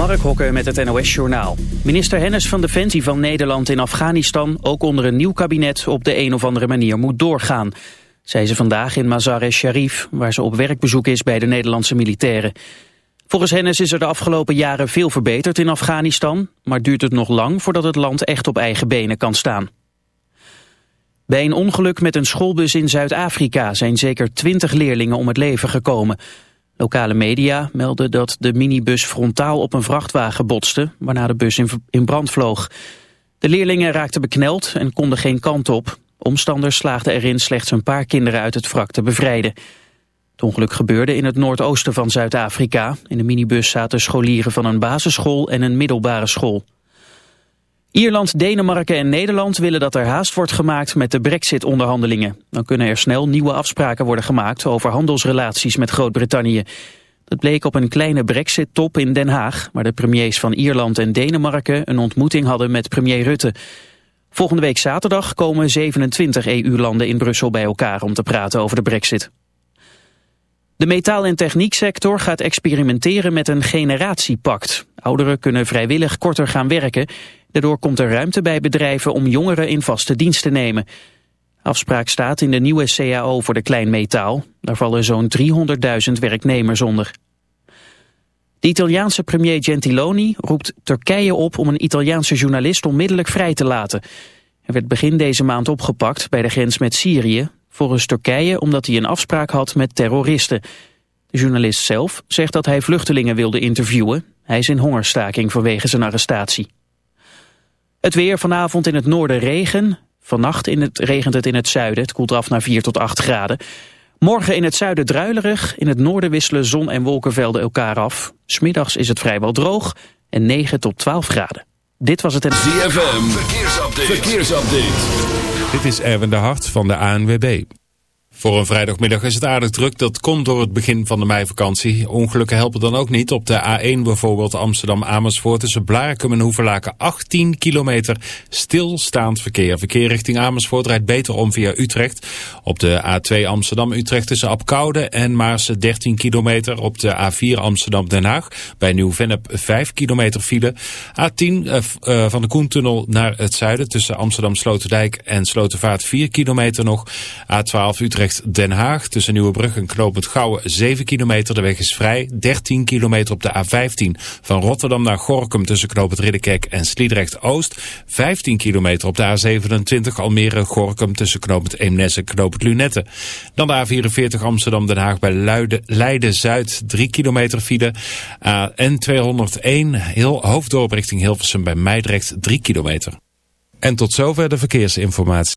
Mark Hokker met het NOS Journaal. Minister Hennis van Defensie van Nederland in Afghanistan... ook onder een nieuw kabinet op de een of andere manier moet doorgaan. Zei ze vandaag in Mazar-e-Sharif... waar ze op werkbezoek is bij de Nederlandse militairen. Volgens Hennis is er de afgelopen jaren veel verbeterd in Afghanistan... maar duurt het nog lang voordat het land echt op eigen benen kan staan. Bij een ongeluk met een schoolbus in Zuid-Afrika... zijn zeker twintig leerlingen om het leven gekomen... Lokale media melden dat de minibus frontaal op een vrachtwagen botste, waarna de bus in brand vloog. De leerlingen raakten bekneld en konden geen kant op. Omstanders slaagden erin slechts een paar kinderen uit het wrak te bevrijden. Het ongeluk gebeurde in het noordoosten van Zuid-Afrika. In de minibus zaten scholieren van een basisschool en een middelbare school. Ierland, Denemarken en Nederland willen dat er haast wordt gemaakt met de brexit-onderhandelingen. Dan kunnen er snel nieuwe afspraken worden gemaakt over handelsrelaties met Groot-Brittannië. Dat bleek op een kleine brexit-top in Den Haag, waar de premiers van Ierland en Denemarken een ontmoeting hadden met premier Rutte. Volgende week zaterdag komen 27 EU-landen in Brussel bij elkaar om te praten over de brexit. De metaal- en technieksector gaat experimenteren met een generatiepact. Ouderen kunnen vrijwillig korter gaan werken Daardoor komt er ruimte bij bedrijven om jongeren in vaste dienst te nemen. Afspraak staat in de nieuwe CAO voor de kleinmetaal. Daar vallen zo'n 300.000 werknemers onder. De Italiaanse premier Gentiloni roept Turkije op om een Italiaanse journalist onmiddellijk vrij te laten. Hij werd begin deze maand opgepakt bij de grens met Syrië, volgens Turkije omdat hij een afspraak had met terroristen. De journalist zelf zegt dat hij vluchtelingen wilde interviewen. Hij is in hongerstaking vanwege zijn arrestatie. Het weer vanavond in het noorden regen. Vannacht in het, regent het in het zuiden. Het koelt af naar 4 tot 8 graden. Morgen in het zuiden druilerig. In het noorden wisselen zon- en wolkenvelden elkaar af. Smiddags is het vrijwel droog. En 9 tot 12 graden. Dit was het... En... ZFM. Verkeersupdate. Verkeersupdate. Dit is Erwin de Hart van de ANWB. Voor een vrijdagmiddag is het aardig druk. Dat komt door het begin van de meivakantie. Ongelukken helpen dan ook niet. Op de A1 bijvoorbeeld Amsterdam-Amersfoort tussen Blarikum en Hoevelaken 18 kilometer stilstaand verkeer. Verkeer richting Amersfoort rijdt beter om via Utrecht. Op de A2 Amsterdam-Utrecht tussen Apkoude en Maarse 13 kilometer. Op de A4 Amsterdam-Den Haag bij Nieuw-Vennep 5 kilometer file. A10 uh, uh, van de Koentunnel naar het zuiden tussen Amsterdam-Sloterdijk en Slotervaart 4 kilometer nog. A12 Utrecht Den Haag. Tussen Nieuwebrug en Knoopend Gouwen 7 kilometer. De weg is vrij. 13 kilometer op de A15. Van Rotterdam naar Gorkum tussen Knoopend Ridderkerk en Sliedrecht Oost. 15 kilometer op de A27 Almere Gorkum tussen Knoopend Eemnes en Knoopend Lunette. Dan de A44 Amsterdam Den Haag bij Leiden Zuid. 3 kilometer file. N201 heel hoofddorp richting Hilversum bij Meidrecht 3 kilometer. En tot zover de verkeersinformatie.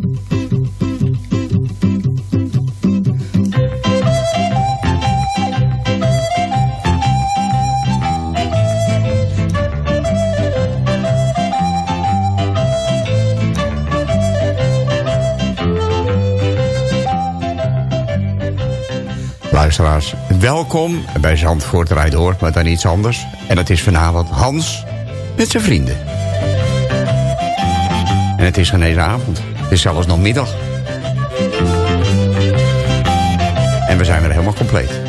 Luisteraars, welkom bij Zandvoort Rijd Door, maar dan iets anders. En het is vanavond Hans met zijn vrienden. En het is geen avond. Het is zelfs nog middag. En we zijn weer helemaal compleet.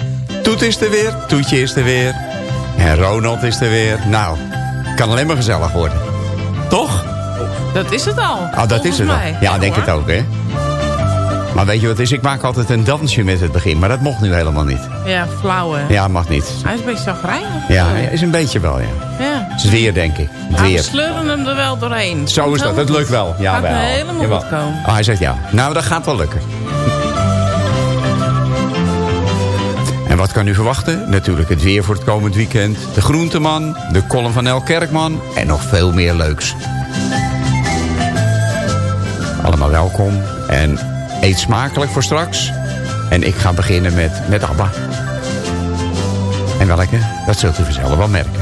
Toet is er weer, Toetje is er weer. En Ronald is er weer. Nou, kan alleen maar gezellig worden. Toch? Dat is het al. Oh, dat is het al. Ja, denk het ook, hè? Maar weet je wat is? Ik maak altijd een dansje met het begin. Maar dat mocht nu helemaal niet. Ja, flauw hè? Ja, mag niet. Hij is een beetje zagrijnig. Ja, is een beetje wel, ja. Ja. Het is weer, denk ik. Het Ja, we weer. sleuren hem er wel doorheen. Zo is dat. Het lukt wel. Ja, Gaat wel. helemaal Jawel. goed komen. Oh, hij zegt ja. Nou, dat gaat wel lukken. En wat kan u verwachten? Natuurlijk het weer voor het komend weekend. De groenteman, de column van El Kerkman en nog veel meer leuks. Allemaal welkom en eet smakelijk voor straks. En ik ga beginnen met, met ABBA. En welke? Dat zult u vanzelf wel merken.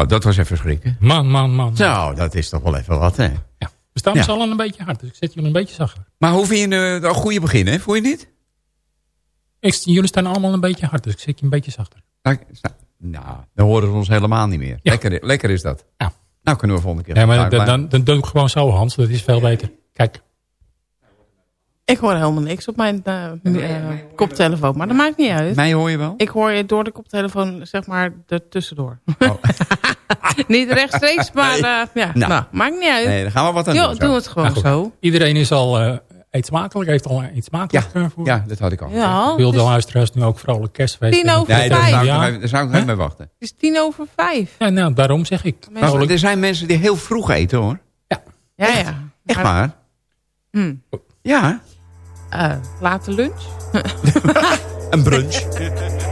Nou, dat was even schrikken. Man, man, man. Zo, dat is toch wel even wat, hè? Ja. We staan Ja. met z'n allen een beetje hard, dus ik zet jullie een beetje zachter. Maar hoe vind je een uh, goede begin, hè? Voel je niet? Ik, jullie staan allemaal een beetje hard, dus ik zet je een beetje zachter. Nou, nou, dan horen ze ons helemaal niet meer. Ja. Lekker, lekker is dat. Ja. Nou kunnen we volgende keer... Ja, maar dan, dan, dan doe ik gewoon zo, Hans. Dat is veel beter. Kijk. Ik hoor helemaal niks op mijn eh, eh, koptelefoon. Maar dat maakt niet uit. Mij hoor je wel? Ik hoor je door de koptelefoon, zeg maar, er tussendoor. Oh. niet rechtstreeks, maar Nee. eh, ja, Nou. nou. maakt niet uit. Nee, dan gaan we wat aan Jo, doen. zo. doe het gewoon Nou, zo. Iedereen is al eh eet smakelijk, heeft al iets smakelijk Ja, voor. Ja, dat had ik al. Ja, Ik wil de luisteraars nu ook vrolijk kerstfeest. Tien en- over Nee, daar vijf. zou ik, Ja. daar zou ik nog even mee wachten. het is tien over vijf. Ja, nou, daarom zeg ik. Maar er zijn mensen die heel vroeg eten, hoor. Ja, ja. Echt Maar, waar? hm, Ja. Eh, late lunch. Een brunch.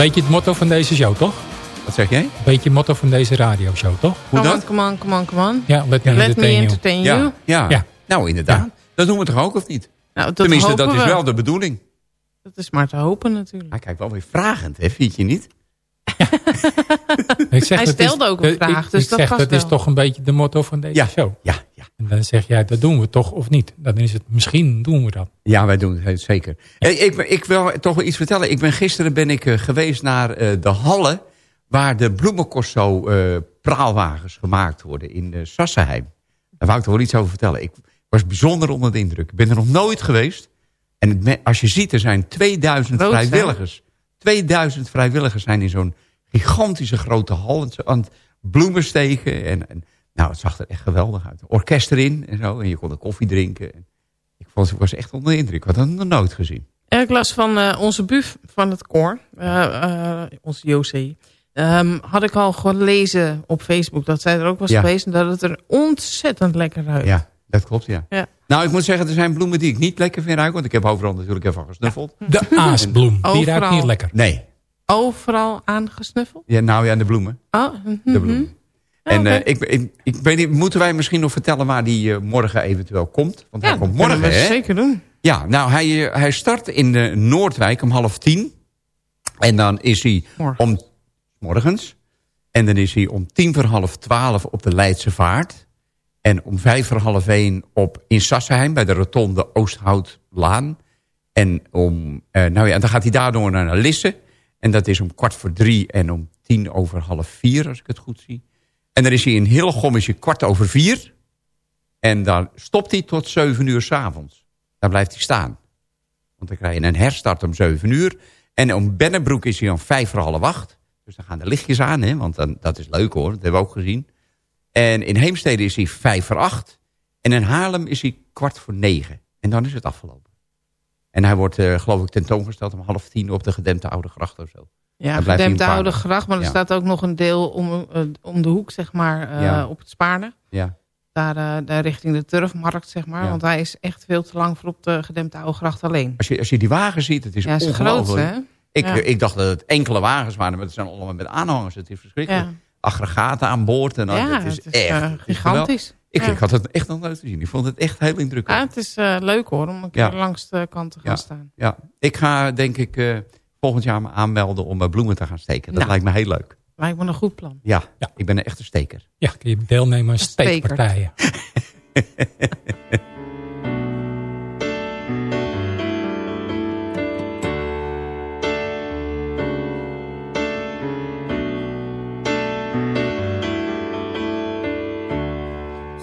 Beetje het motto van deze show, toch? Wat zeg jij? Beetje het motto van deze radioshow, toch? Hoe on, come on, come on, come on. Ja, let me Let me entertain you. Ja, ja. Ja. Nou, inderdaad. Dat doen we toch ook, of niet? Nou, dat Tenminste, dat is we. wel de bedoeling. Dat is maar te hopen natuurlijk. Hij kijkt wel weer vragend, hè? Vind je niet? Ik zeg, Hij stelde is, ook een vraag, ik, dus ik dat zeg, past dat is toch een beetje de motto van deze Ja, show. ja, ja. En dan zeg jij, dat doen we toch of niet? Dan is het, misschien doen we dat. Ja, wij doen het zeker. Ik, ik wil toch wel iets vertellen. Ik ben, gisteren ben ik eh, geweest naar eh, de hallen... waar de bloemencorso eh praalwagens gemaakt worden in Sassenheim. Daar wou ik toch wel iets over vertellen. Ik was bijzonder onder de indruk. Ik ben er nog nooit geweest. En het als je ziet, er zijn 2000 Groot, hè? vrijwilligers. 2000 vrijwilligers zijn in zo'n gigantische grote hal... aan het- aan het bloemen steken. En, en, nou, het zag er echt geweldig uit. Orkest erin en zo. En je kon er koffie drinken. En ik was, was echt onder de indruk. Ik had dat nog nooit gezien. Ja, Ik las van eh, onze buf van het koor, eh, eh, onze José. Ehm, had ik al gelezen op Facebook dat zij er ook was Ja. geweest. En dat het er ontzettend lekker uit. Ja, dat klopt, ja. Ja. Nou, ik moet zeggen, er zijn bloemen die ik niet lekker vind ruiken. Want ik heb overal natuurlijk even gesnuffeld. De aasbloem, die ruikt Overal. niet lekker. Nee. Overal aangesnuffeld. Ja, nou ja, de bloemen. Oh, mhm. De bloemen. Ja, En eh, ik, ik, ik weet niet, moeten wij misschien nog vertellen waar die eh, morgen eventueel komt? Want hij komt dat morgen, hè? zeker doen. Ja, nou, hij, eh, hij start in de Noordwijk om half tien. En dan is hij Morgen. om morgens. En dan is hij om tien voor half twaalf op de Leidse Vaart. En om vijf voor half één op in Sassenheim bij de rotonde Oosthoutlaan. En om, eh, nou ja, en dan gaat hij daardoor naar Lisse. En dat is om kwart voor drie en om tien over half vier, als ik het goed zie. En dan is hij in Hillegom is hij kwart over vier. En dan stopt hij tot zeven uur s'avonds. Daar blijft hij staan. Want dan krijg je een herstart om 7 uur. En om Bennebroek is hij om vijf voor half acht. Dus dan gaan de lichtjes aan, hè, want dan, dat is leuk hoor. Dat hebben we ook gezien. En in Heemstede is hij vijf voor acht. En in Haarlem is hij kwart voor negen. En dan is het afgelopen. En hij wordt, eh, geloof ik, tentoongesteld om half tien op de gedempte Oude Gracht of zo. Ja, gedempte oude gracht. Maar er Ja. staat ook nog een deel om, eh, om de hoek, zeg maar, eh, Ja. op het Spaarne. Ja. Daar, eh, daar richting de Turfmarkt, zeg maar. Ja. Want hij is echt veel te lang voor op de gedempte oude gracht alleen. Als, je, als je die wagen ziet, het is Ja, is ongelooflijk. groot, hè? Ik, ik dacht dat het enkele wagens waren, maar het zijn allemaal met aanhangers. Het is verschrikkelijk. Aggregaten aan boord. En Ja, het is het is, echt het is gigantisch. Ik, ik had het echt nog nooit gezien. Ik vond het echt heel indrukwekkend. Ja, het is leuk hoor, om een keer langs de kant te gaan staan. Ja, ik ga denk ik volgend jaar me aanmelden om eh, bloemen te gaan steken. Dat Nou. lijkt me heel leuk. Lijkt me een goed plan. Ja, Ja. ik ben een echte steker. Ja, kun je deelnemen aan steekpartijen.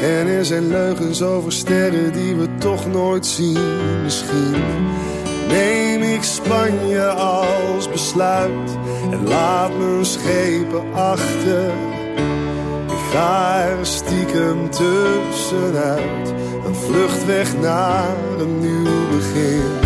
En er zijn leugens over sterren die we toch nooit zien. Misschien neem ik Spanje als besluit en laat mijn schepen achter. Ik ga er stiekem tussenuit, een vlucht weg naar een nieuw begin.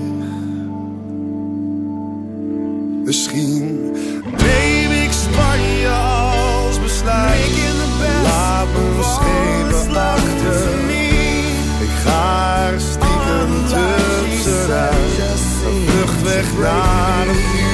Misschien neem ik Spanje als besluit. Laat me schepen achter. Ik ga er stiekem tussenuit. Een vlucht weg naar een vuur.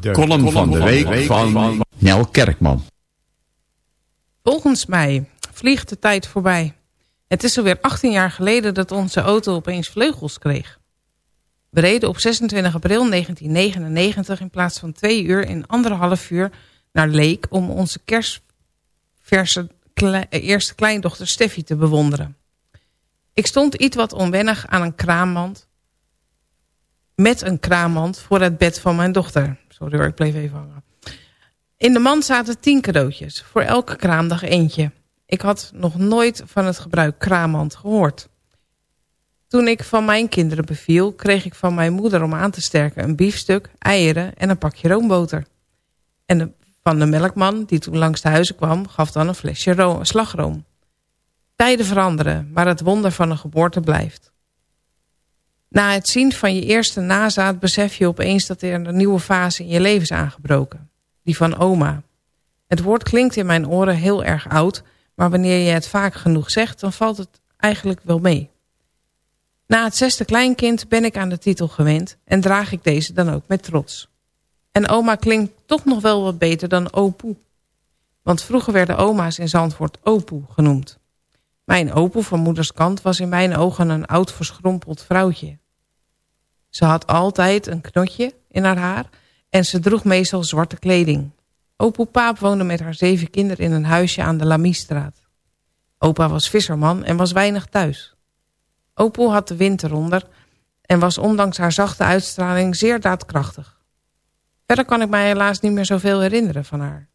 De, column van de week van Nel Kerkman. Volgens mij vliegt de tijd voorbij. Het is alweer 18 jaar geleden dat onze auto opeens vleugels kreeg. We reden op 26 april 1999 in plaats van twee uur in anderhalf uur naar Leek... om onze kerstverse eh, eerste kleindochter Steffi te bewonderen. Ik stond iets wat onwennig aan een kraammand... met een kraammand voor het bed van mijn dochter. Sorry hoor, ik bleef even hangen. In de mand zaten tien cadeautjes, voor elke kraamdag eentje. Ik had nog nooit van het gebruik kraamhand gehoord. Toen ik van mijn kinderen beviel, kreeg ik van mijn moeder om aan te sterken een biefstuk, eieren en een pakje roomboter. En van de melkman, die toen langs de huizen kwam, gaf dan een flesje ro- slagroom. Tijden veranderen, maar het wonder van een geboorte blijft. Na het zien van je eerste nazaat besef je opeens dat er een nieuwe fase in je leven is aangebroken. Die van oma. Het woord klinkt in mijn oren heel erg oud, maar wanneer je het vaak genoeg zegt, dan valt het eigenlijk wel mee. Na het zesde kleinkind ben ik aan de titel gewend en draag ik deze dan ook met trots. En oma klinkt toch nog wel wat beter dan opoe. Want vroeger werden oma's in Zandvoort opoe genoemd. Mijn opoe van moeders kant was in mijn ogen een oud verschrompeld vrouwtje. Ze had altijd een knotje in haar haar en ze droeg meestal zwarte kleding. Opoe Paap woonde met haar zeven kinderen in een huisje aan de Lamiestraat. Opa was visserman en was weinig thuis. Opoe had de wind eronder en was ondanks haar zachte uitstraling zeer daadkrachtig. Verder kan ik mij helaas niet meer zoveel herinneren van haar.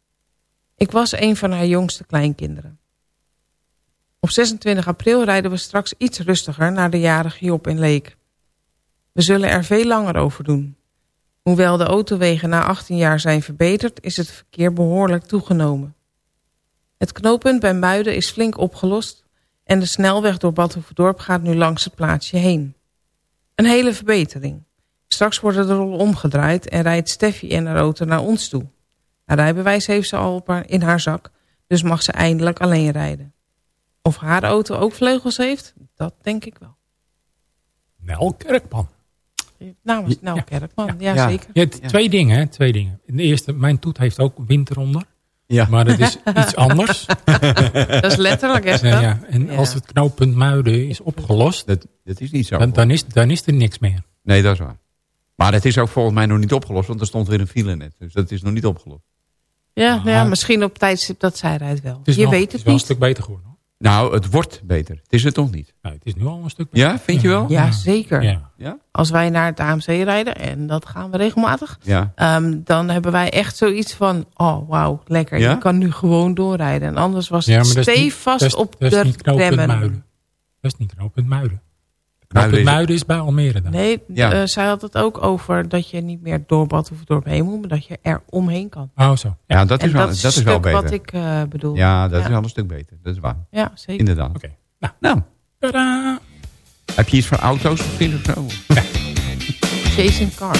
Ik was een van haar jongste kleinkinderen. Op 26 april rijden we straks iets rustiger naar de jarige Job in Leek. We zullen er veel langer over doen. Hoewel de autowegen na 18 jaar zijn verbeterd, is het verkeer behoorlijk toegenomen. Het knooppunt bij Muiden is flink opgelost en de snelweg door Badhoevedorp gaat nu langs het plaatsje heen. Een hele verbetering. Straks worden de rollen omgedraaid en rijdt Steffi en haar auto naar ons toe. Haar rijbewijs heeft ze al in haar zak, dus mag ze eindelijk alleen rijden. Of haar auto ook vleugels heeft, dat denk ik wel. Nel Kerkman. Namens nou, Kerkman, ja, Ja. zeker. Je hebt twee dingen, hè? Twee dingen. De eerste, mijn toet heeft ook wind eronder. Ja. Maar dat is iets anders. Dat is letterlijk? Ja, ja. En als het knooppunt Muiden is opgelost, Dat, dat is niet zo. dan, dan, is, dan is er niks meer. Nee, dat is waar. Maar het is ook volgens mij nog niet opgelost, want er stond weer een file net. Dus dat is nog niet opgelost. Ja, nou ja, misschien op tijdstip dat zij rijdt wel. Is Je nog- weet het is het wel een niet. stuk beter geworden. Nou, het wordt beter. Het is het nog niet. Nou, het is nu al een stuk beter. Ja, vind je wel? Ja, zeker. Ja. Ja? Als wij naar het AMC rijden, en dat gaan we regelmatig... Ja. ehm, dan hebben wij echt zoiets van... oh, wauw, lekker. Ja? Je kan nu gewoon doorrijden. En anders was het stevast dat is- op dat is de niet knooppunt remmen. Muiden. Dat is niet knooppunt Muiden. Muiden is- Muiden is bij Almere dan. Nee, Ja. eh, zij had het ook over dat je niet meer door Bad of dorp heen moet... maar dat je er omheen kan. Oh, zo. Ja, dat en is wel, dat dat is is het wel beter. wat ik eh, bedoel. Ja, dat Ja. is wel een stuk beter. Dat is waar. Ja, zeker. Inderdaad. Oké. Nou, Nou, tadaa. heb je iets voor auto's of zo? Chasing Car.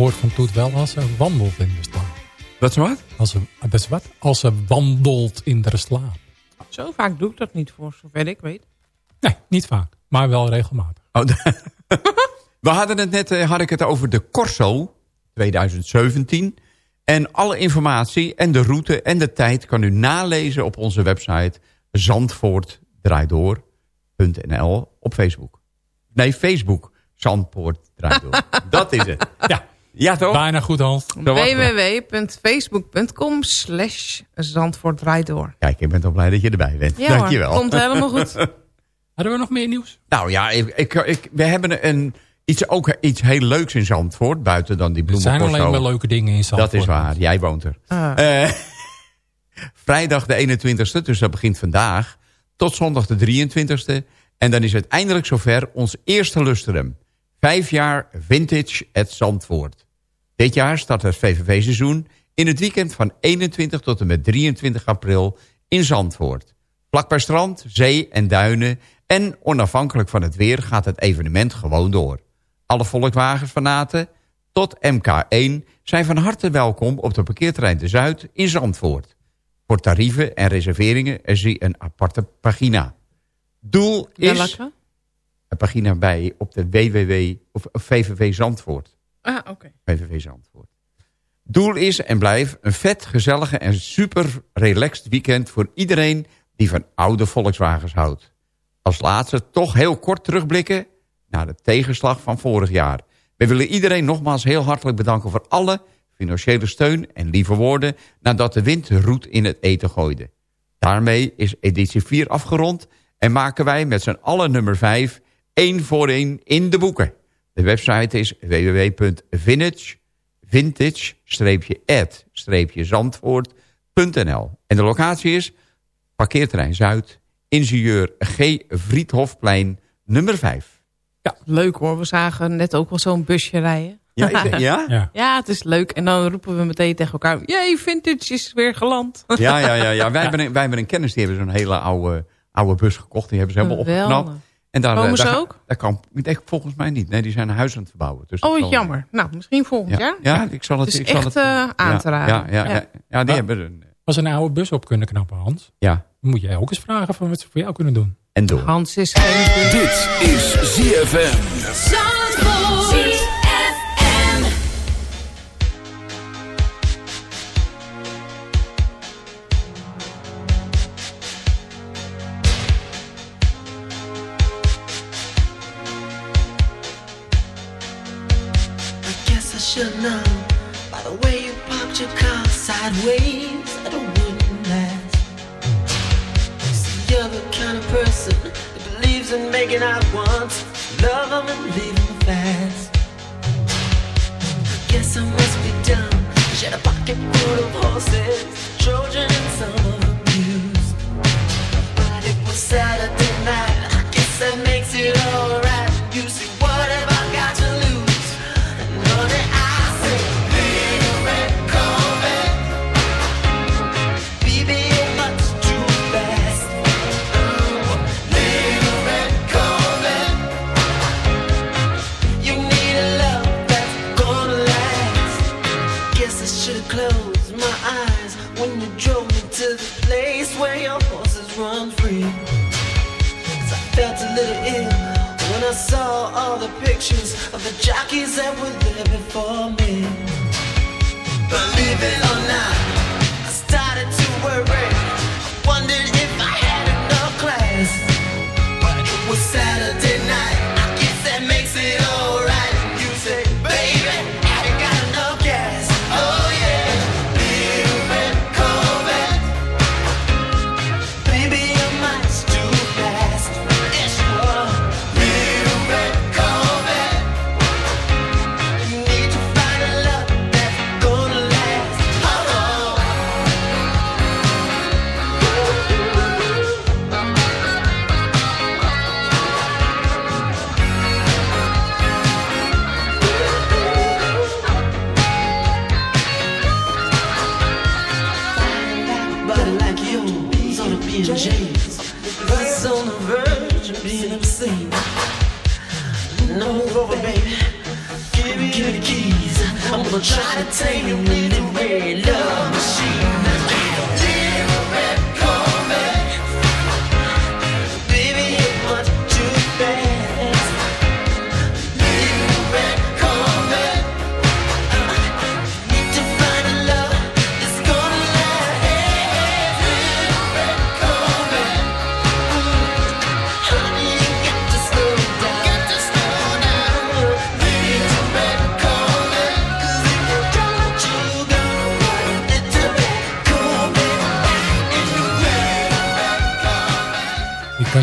Hoort van Toet wel als ze wandelt in de slaap. Dat is wat? Als ze, dat is wat? Als ze wandelt in de slaap. Zo vaak doe ik dat niet, voor zover ik weet. Nee, niet vaak. Maar wel regelmatig. Oh, We hadden het net eh, had ik het over de Corso 2017. En alle informatie en de route en de tijd kan u nalezen op onze website zandvoortdraaidoor.nl op Facebook. Nee, Facebook. Zandpoort draaidoor. Dat is het. Ja. Ja, toch? Bijna goed, Hans. Het. www.facebook.com slash Zandvoort draait door. Kijk, ik ben toch blij dat je erbij bent. Ja Dankjewel. hoor, komt helemaal goed. Hadden we nog meer nieuws? Nou ja, ik, ik, ik- we hebben een, iets, ook iets heel leuks in Zandvoort. Buiten dan die Er zijn alleen maar leuke dingen in Zandvoort. Dat is waar, jij woont er. Ah. Eh, vrijdag de 21ste, dus dat begint vandaag. Tot zondag de 23ste. En dan is het eindelijk zover ons eerste lustrum. Vijf jaar Vintage at Zandvoort. Dit jaar start het VVV-seizoen in het weekend van 21 tot en met 23 april in Zandvoort. Vlak bij strand, zee en duinen en onafhankelijk van het weer gaat het evenement gewoon door. Alle Volkswagens-fanaten tot MK1 zijn van harte welkom op de parkeerterrein De Zuid in Zandvoort. Voor tarieven en reserveringen er zie een aparte pagina. Doel is een pagina bij op de www of VVV Zandvoort. Ah, oké. VVV Zandvoort. Doel is en blijft een vet, gezellige en super relaxed weekend voor iedereen die van oude Volkswagens houdt. Als laatste toch heel kort terugblikken naar de tegenslag van vorig jaar. We willen iedereen nogmaals heel hartelijk bedanken voor alle financiële steun en lieve woorden nadat de wind roet in het eten gooide. Daarmee is editie 4 afgerond en maken wij met z'n allen nummer 5 één voor één in de boeken. De website is www.vintage vintage-ad-zandvoort.nl En de locatie is parkeerterrein Zuid, ingenieur G. Vriethofplein, nummer 5. Ja, leuk hoor. We zagen net ook wel zo'n busje rijden. Ja, is het- ja? Ja. Ja, het is leuk. En dan roepen we meteen tegen elkaar... Jee, vintage is weer geland. Ja, ja, ja, ja. Wij, hebben een, wij hebben een kennis, die hebben zo'n hele oude, oude bus gekocht. Die hebben ze helemaal Geweldig. opgeknapt. En daar, Komen eh, ze daar, ook? Daar kan, volgens mij niet. Nee, die zijn een huis aan het verbouwen. Dus Oh, zal- jammer. Nou, misschien volgend Ja, jaar. ja, ik zal het... Ik zal echt, het, eh, aan te raden. Ja, ja, ja, ja, ja, die hebben een... Als een oude bus op kunnen knappen, Hans. Ja, Dan moet jij ook eens vragen van wat ze voor jou kunnen doen. en door. Hans is geen... Dit is ZFM. Zandvoort. Know by the way you parked your car sideways that it wouldn't last. See, you're the kind of person that believes in making out once, love 'em and leave 'em fast. I guess I must be dumb. She had a pocket full of horses, Trojan and some of them used. But it was Saturday said with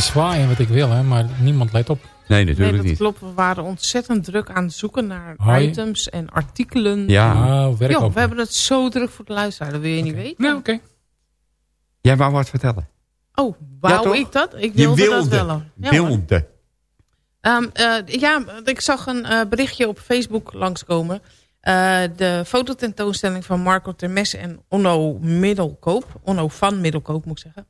zwaaien wat ik wil, hè, maar niemand let op. Nee, Nee, natuurlijk dat niet. klopt. We waren ontzettend druk aan het zoeken naar Hoi. items en artikelen. Ja. Werk we hebben het zo druk voor de luisteraar. Dat wil je niet weten. Nou, oké. Jij wou wat vertellen. Oh, wou ik dat? Ik Je wilde, wilde. dat wel. Ja, wilde. Ehm, eh, ja, ik zag een eh, berichtje op Facebook langskomen. Eh de fototentoonstelling van Marco Termes en Onno Middelkoop. Onno van Middelkoop, moet ik zeggen.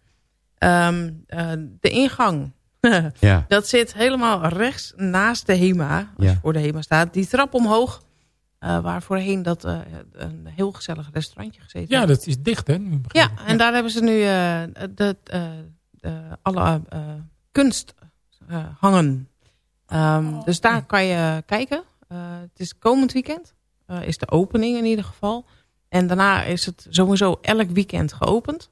Ehm, eh, de ingang. Ja. Dat zit helemaal rechts naast de HEMA. Als Ja. je voor de HEMA staat. Die trap omhoog. eh, waar voorheen dat eh, een heel gezellig restaurantje gezeten Ja, had. dat is dicht, hè? Ja, ik. en daar hebben ze nu eh, de, eh, de- alle eh, kunst eh, hangen. Ehm, dus daar kan je kijken. Eh, het is komend weekend. eh, is de opening in ieder geval. En daarna is het sowieso elk weekend geopend.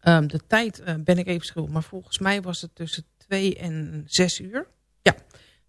Ehm, de tijd eh, ben ik even schuldig. Maar volgens mij was het tussen 2 en 6 uur. Ja,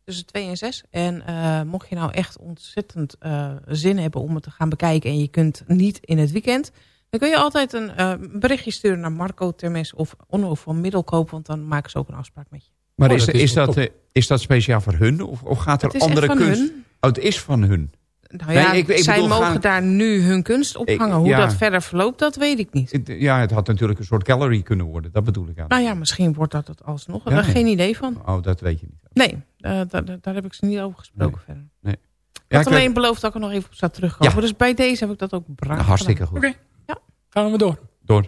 tussen 2 en 6. En eh, mocht je nou echt ontzettend eh, zin hebben om het te gaan bekijken... en je kunt niet in het weekend... dan kun je altijd een eh, berichtje sturen naar Marco Termes of Onno van Middelkoop... want dan maken ze ook een afspraak met je. Maar Oh, is, dat is, dat, is dat speciaal voor hun? Of, of gaat er Het is echt andere van kunst... hun. Oh, het is van hun. Nou ja, Nee, ik- ik zij bedoel, mogen gaan- daar nu hun kunst ophangen. Ik- Hoe ja. dat verder verloopt, dat weet ik niet. Ja, het had natuurlijk een soort gallery kunnen worden. Dat bedoel ik aan. Nou ja, misschien wordt dat het alsnog. Ja, nee. geen idee van. Oh, dat weet je niet. Nee, eh, daar, daar heb ik ze niet over gesproken verder. Nee. Ik Ja, had alleen weet- beloofd dat ik er nog even op zou terugkomen. Ja. Dus bij deze heb ik dat ook braaf Nou, hartstikke gedaan. goed. Oké, gaan we door. Door.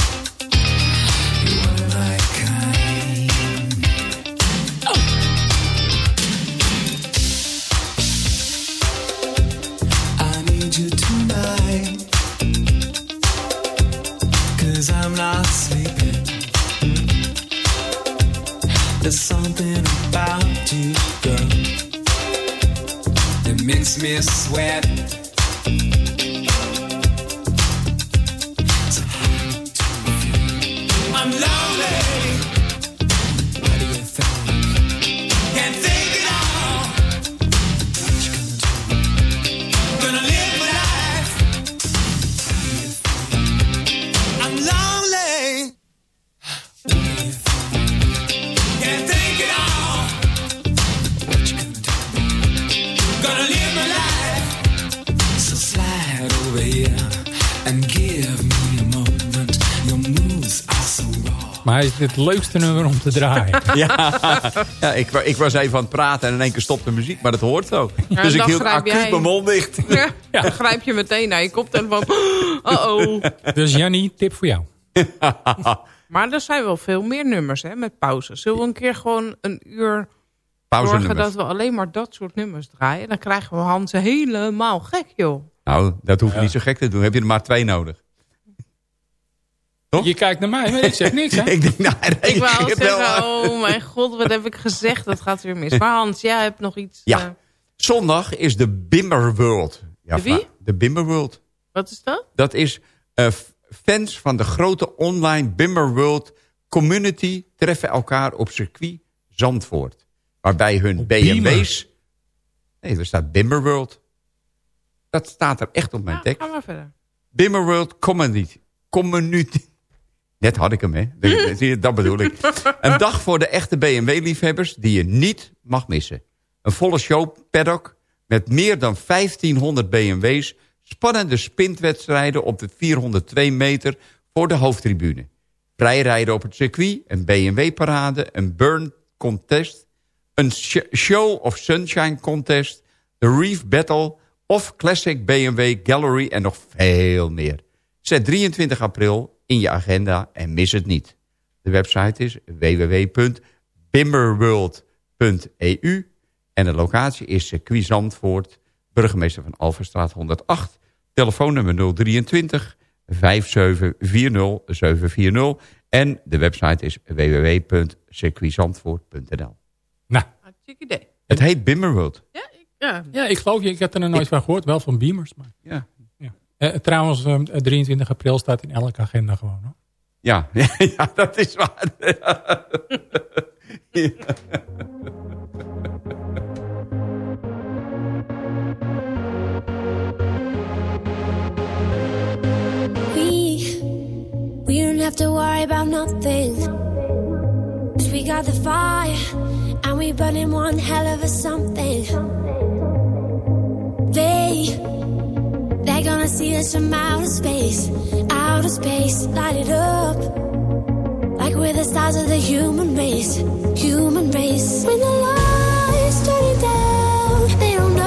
Het leukste nummer om te draaien. Ja, ja ik, ik was even aan het praten en in één keer stopte de muziek, maar dat hoort zo. Ja, dus ik hield acuut jij- mijn mond dicht. Ja, Dan grijp je meteen naar je koptelefoon. Uh-oh. Dus Jannie, tip voor jou. Maar er zijn wel veel meer nummers hè, met pauze. Zullen we een keer gewoon een uur zorgen dat we alleen maar dat soort nummers draaien? Dan krijgen we Hans helemaal gek, joh. Nou, dat hoef je niet zo gek te doen. Heb je er maar twee nodig. Je kijkt naar mij, maar ik zeg niks, hè? ik denk, nou, Ik wou wel zeggen, oh mijn god, wat heb ik gezegd? Dat gaat weer mis. Maar Hans, jij hebt nog iets... Ja. eh, Zondag is de Bimmer World. Ja, De wie? De Bimmer World. wat is dat? Dat is eh, fans van de grote online Bimmer World community treffen elkaar op circuit Zandvoort. Waarbij hun BMW's... Nee, er staat Bimmer World. Dat staat er echt op mijn Ja, tekst. ga maar verder. Bimmer World Community. Net had ik hem, hè. Dat- zie je, Dat bedoel ik. Een dag voor de echte BMW-liefhebbers die je niet mag missen. Een volle show paddock met meer dan 1500 BMW's... spannende sprintwedstrijden op de 402 meter voor de hoofdtribune. Vrijrijden op het circuit, een BMW-parade, een burn contest... een sh- show of sunshine contest, de Reef Battle... of Classic BMW Gallery en nog veel meer. Zet 23 april in je agenda en mis het niet. De website is www.bimmerworld.eu en de locatie is circuit Zandvoort, burgemeester van Alverstraat 108, telefoonnummer 023 5740 740 en de website is www.circuitzandvoort.nl. Nou, Hartstikke idee. Het heet Bimmerworld. Ja, ja, ik geloof je, ik heb er nog nooit van gehoord. Wel van Beamers, maar... Ja. Eh, trouwens, eh, 23 april staat in elke agenda gewoon, hoor. Ja, ja dat is waar. Ja. We, we don't have to worry about nothing. 'Cause we got the fire, and we burning one hell of a something. They, they're gonna see us from outer space, outer space, light it up. Like we're the stars of the human race, human race. When the lights turning down, they don't know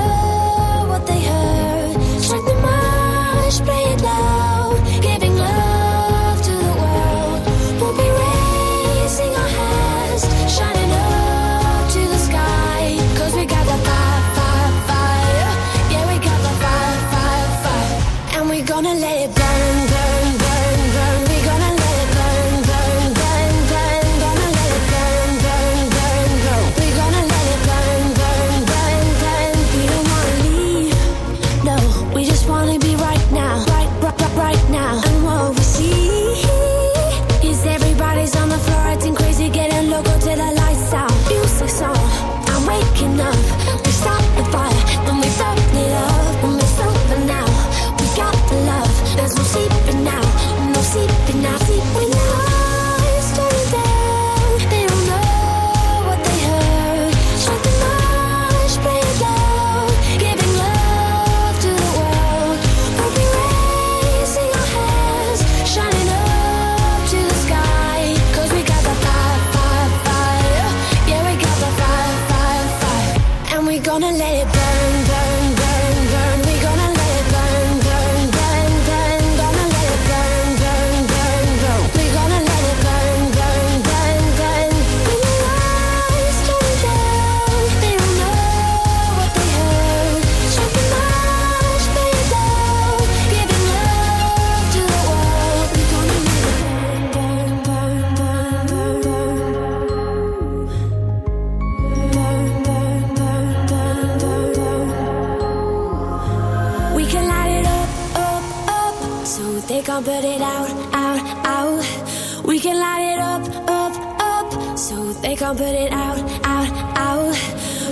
out, out.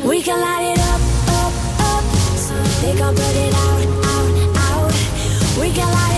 We can light it up, up, up, put it out, out, out. We can light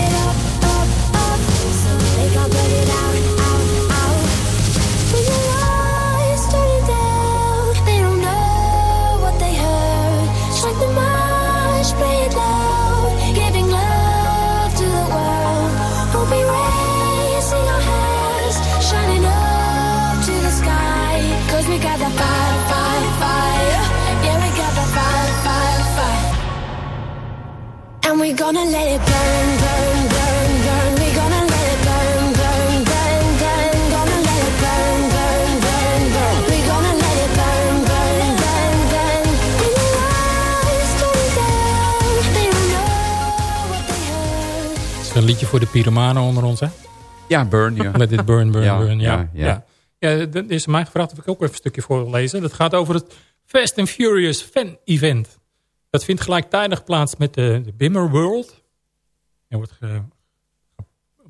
gonna let it burn, burn, burn, burn. We gonna let it burn, burn, burn, burn. Gonna let it burn, burn, burn, burn. We gonna let it burn, burn, burn, burn. When the lights turn down, they don't know what they heard. Het is een liedje voor de pyromanen onder ons, hè? Ja, Burn, ja. Let it burn, burn, Ja, burn. Ja, ja, ja. ja. ja. dat is mij gevraagd of ik ook even een stukje voor wil lezen. Dat gaat over het Fast and Furious Fan Event. Dat vindt gelijktijdig plaats met de, de Bimmer World. En wordt, ge,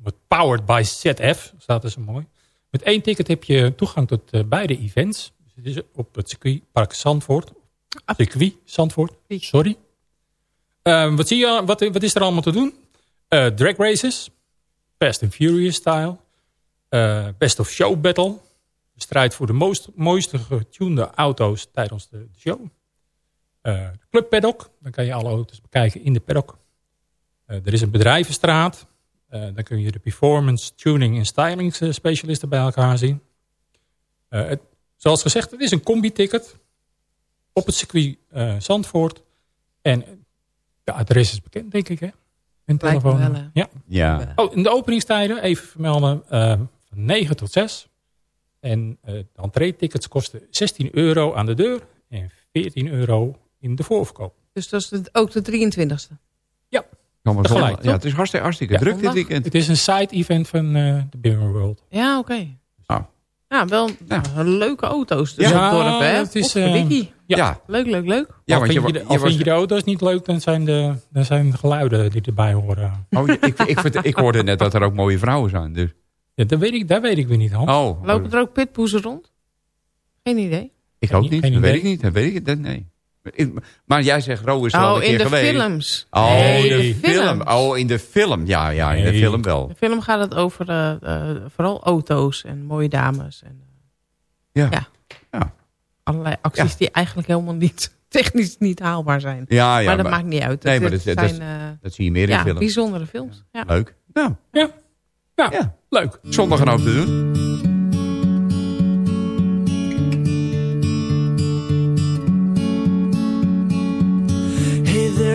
wordt powered by ZF, staat er zo mooi. Met één ticket heb je toegang tot eh, beide events. Dus het is op het circuitpark Zandvoort. Circuit Zandvoort, sorry. Eh, wat, zie je, wat, wat is er allemaal te doen? Eh, drag races, Fast and Furious style. Eh, best of Show Battle. De strijd voor de mooist, mooiste getunede auto's tijdens de, de show. Eh, Club Paddock. Dan kan je alle auto's bekijken in de paddock. Eh, er is een bedrijvenstraat. Eh, dan kun je de performance, tuning en styling specialisten bij elkaar zien. Eh, het, zoals gezegd, het is een combi-ticket. Op het circuit eh, Zandvoort. En de adres is bekend, denk ik, hè? En Lijkt me telefoon. wel, ja. Ja. Oh, in de openingstijden, even vermelden, eh, van 9 tot 6. En eh de entree-tickets kosten 16 euro aan de deur en 14 euro in de voorverkoop. Dus dat is de- ook de 23e. Kan maar Tegelijk, zondag- ja, het is hartstikke, hartstikke Ja. druk dit weekend. Het is een side-event van eh, de Bimmer World. Ja, oké. Oh. Ja, wel Ja. nou, leuke auto's dus Ja, het dorp, hè? het is, Potverdikkie. Ja. Ja, Leuk, leuk, leuk. ja want je, vind, je, de, je was... vind je de auto's niet leuk, dan zijn de, dan zijn de geluiden die erbij horen. Oh, ik, ik, hoorde net dat er ook mooie vrouwen zijn. Dus. Ja, dat, weet ik, dat weet ik weer niet, Hans. Oh, Lopen er ook pitboezen rond? Geen idee. ik Geen ook niet. Dat weet ik niet. Dat weet ik dat, nee. Maar jij zegt, Ro is er al Oh, een in keer de geweest. films. Oh, Nee, de de film. films. Oh, in de film. Ja, ja, in de film wel. De film gaat het over eh, eh, vooral auto's en mooie dames. En Ja. Ja. Ja. allerlei acties Ja. die eigenlijk helemaal niet technisch niet haalbaar zijn. Ja, ja, maar dat maakt niet uit. Nee, Het- maar dat, dat, zijn eh, dat zie je meer in ja, films. bijzondere films. Ja. Leuk. Nou, Ja. Ja, Ja. leuk. zondag een hoop te doen.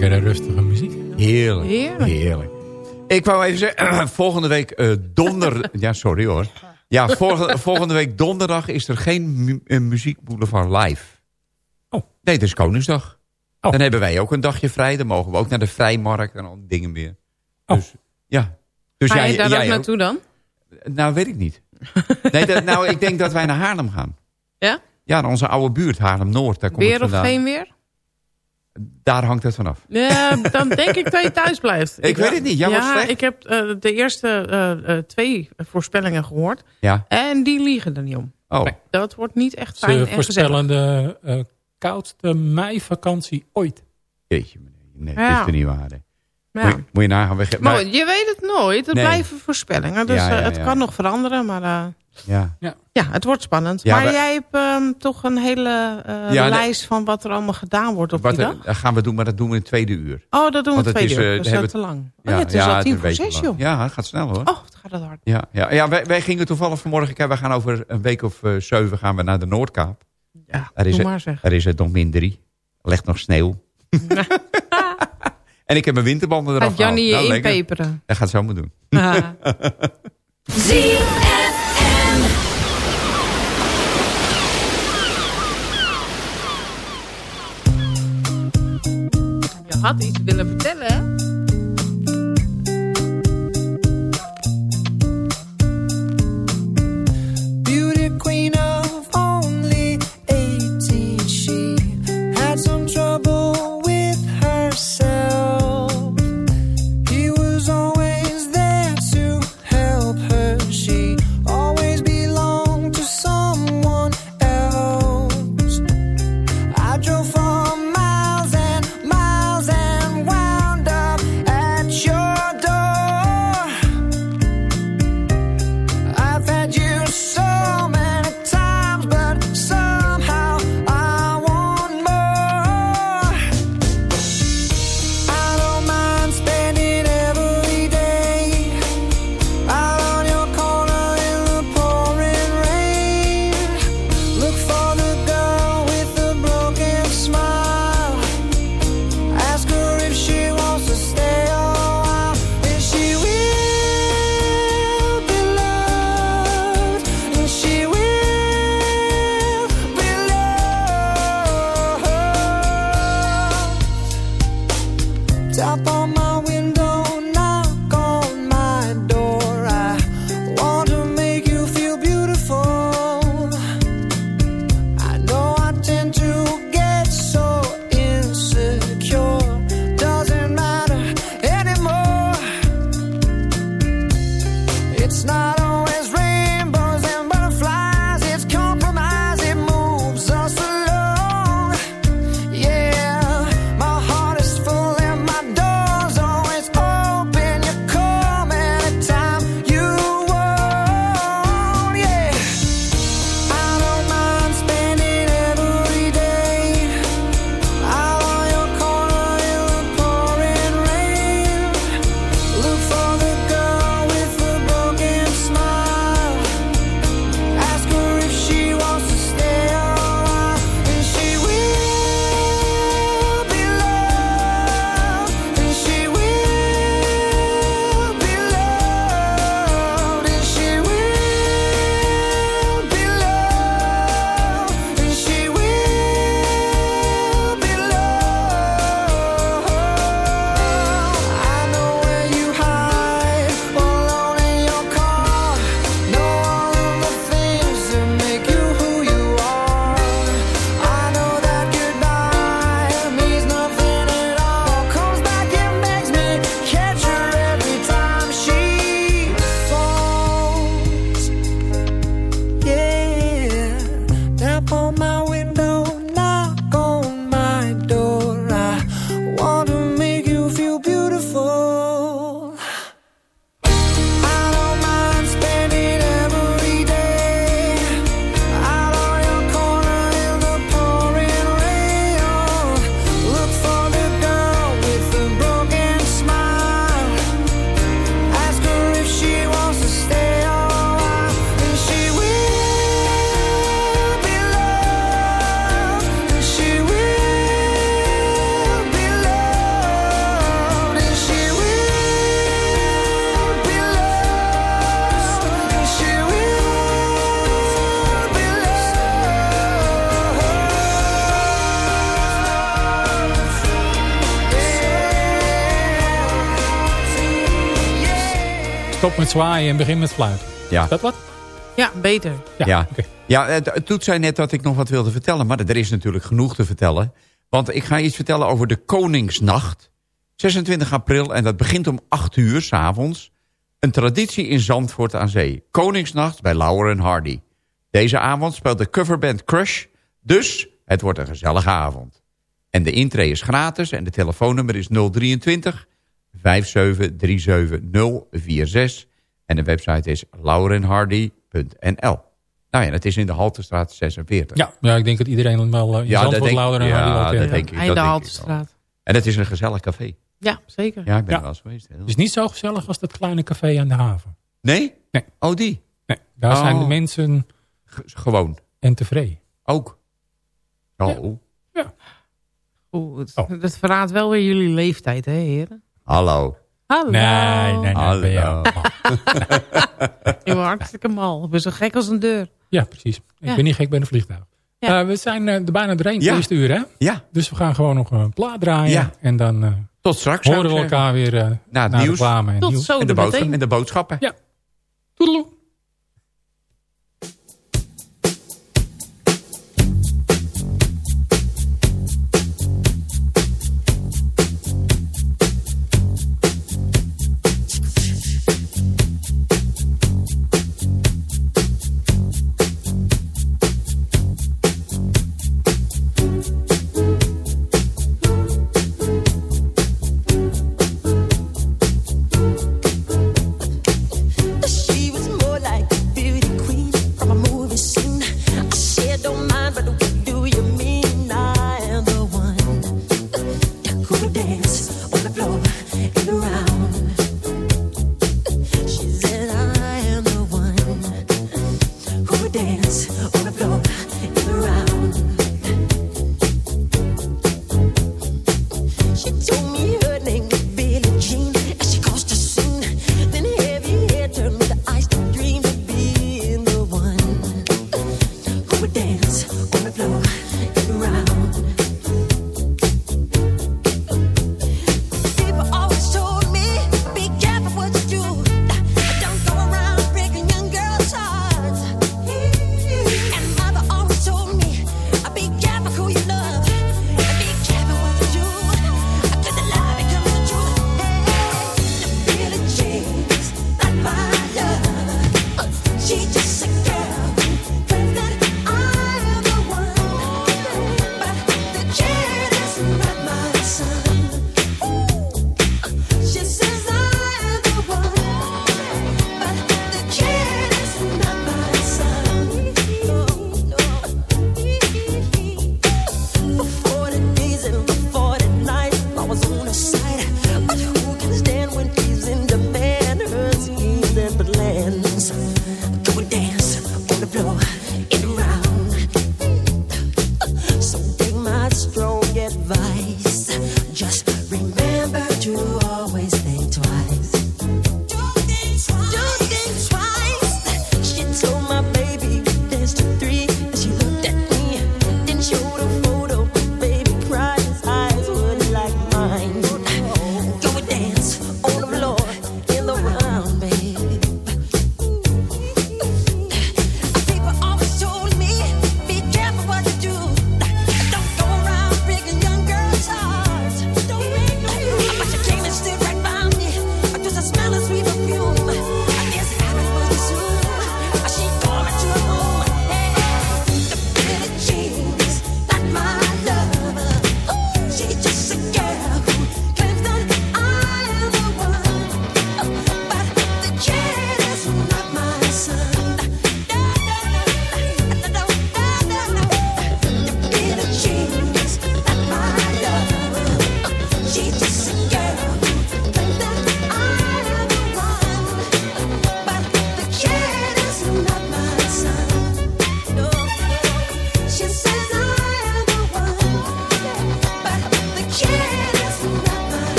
Lekkere rustige muziek. Heerlijk. Heerlijk. Heerlijk. Ik wou even zeggen, volgende week eh, donder... ja, sorry hoor. Ja, volgende, volgende week donderdag is er geen mu eh, muziekboulevard live. Oh. Nee, dat is Koningsdag. Oh. Dan hebben wij ook een dagje vrij. Dan mogen we ook naar de Vrijmarkt en al die dingen meer. Oh. Dus, ja. Dus Ga jij, je daar jij ook naartoe dan? Nou, weet ik niet. nee, dat, nou, ik denk dat wij naar Haarlem gaan. Ja? Ja, naar onze oude buurt, Haarlem-Noord. Weer of geen weer? Daar hangt het vanaf. Ja, dan denk ik dat je thuis blijft. Ik weet het niet. Jij ja, slecht. ik heb eh, de eerste eh, eh, twee voorspellingen gehoord. Ja. En die liegen er niet om. Oh. Dat wordt niet echt fijn Ze en voorspellen gezellig. de eh, koudste meivakantie ooit. Jeetje, meneer. Nee, Ja. dat is er niet waar. hè. Ja. Moet, je, moet je nagaan. We, Maar maar- je weet het nooit. Het Nee. blijven voorspellingen. Dus Ja, ja, het ja. kan nog veranderen. Maar eh, ja. ja, het wordt spannend. Ja, maar wij- jij hebt ehm, toch een hele eh, Ja, nee. lijst van wat er allemaal gedaan wordt op Wat, die dag? dat gaan we doen, maar dat doen we in het tweede uur. Oh, dat doen we Want het twee is, uur. eh, Dat is hebben we- te lang. Oh, ja, het is al tien een voor beetje zes, lang. joh. Ja, het gaat snel hoor. Oh, het gaat het hard. Ja, ja, ja wij, wij gingen toevallig vanmorgen... Kijk, wij gaan over een week of eh, zeven gaan we naar de Noordkaap. Ja, Er is, doe het- maar zeg. er is het nog min drie. Ligt nog sneeuw. en ik heb mijn winterbanden eraf Gaat Jannie je. Nou, lekker. inpeperen? Dat gaat zo maar doen. Ah. had iets willen vertellen, It's not stop met zwaaien en begin met fluiten. Ja. Is dat wat? Ja, beter. Ja, ja. het, het doet zij net dat ik nog wat wilde vertellen. Maar er is natuurlijk genoeg te vertellen. Want ik ga iets vertellen over de Koningsnacht. 26 april en dat begint om 8 uur s'avonds. Een traditie in Zandvoort aan Zee. Koningsnacht bij Lauer en Hardy. Deze avond speelt de coverband Crush. Dus het wordt een gezellige avond. En de intree is gratis en de telefoonnummer is 023 5737 046. En de website is laurenhardy.nl. Nou ja, het is in de Haltestraat 46. Ja, ja ik denk dat iedereen wel uh, in Ja, dat Zandvoort denk- en ja, Hardy dat denk ik. Einde dat denk ik Haltestraat. En het is een gezellig café. Ja, zeker. Ja, ik ben Ja. er wel eens geweest. Heel- Het is niet zo gezellig als dat kleine café aan de haven. Nee? Nee. Oh, die? Nee, daar Oh. zijn de mensen G- gewoon. en tevreden. Ook. Oh. Oeh, het, Oh. Dat verraadt wel weer jullie leeftijd, hè heren? Hallo. Hallo. Nee, nee, nee. Hallo. ben jou. Je bent hartstikke mal. Ik ben zo gek als een deur. Ja, precies. Ik Ja. ben niet gek bij een vliegtuig. Ja. Eh, we zijn eh, er bijna doorheen, Ja. eerste uur, hè? Ja, Dus we gaan gewoon nog een plaat draaien. Ja. En dan eh, tot straks. horen we zeggen. elkaar weer eh Na het nieuws. reclame en Tot nieuws. zo En de, en de boodschappen. Ja. Toedeloe.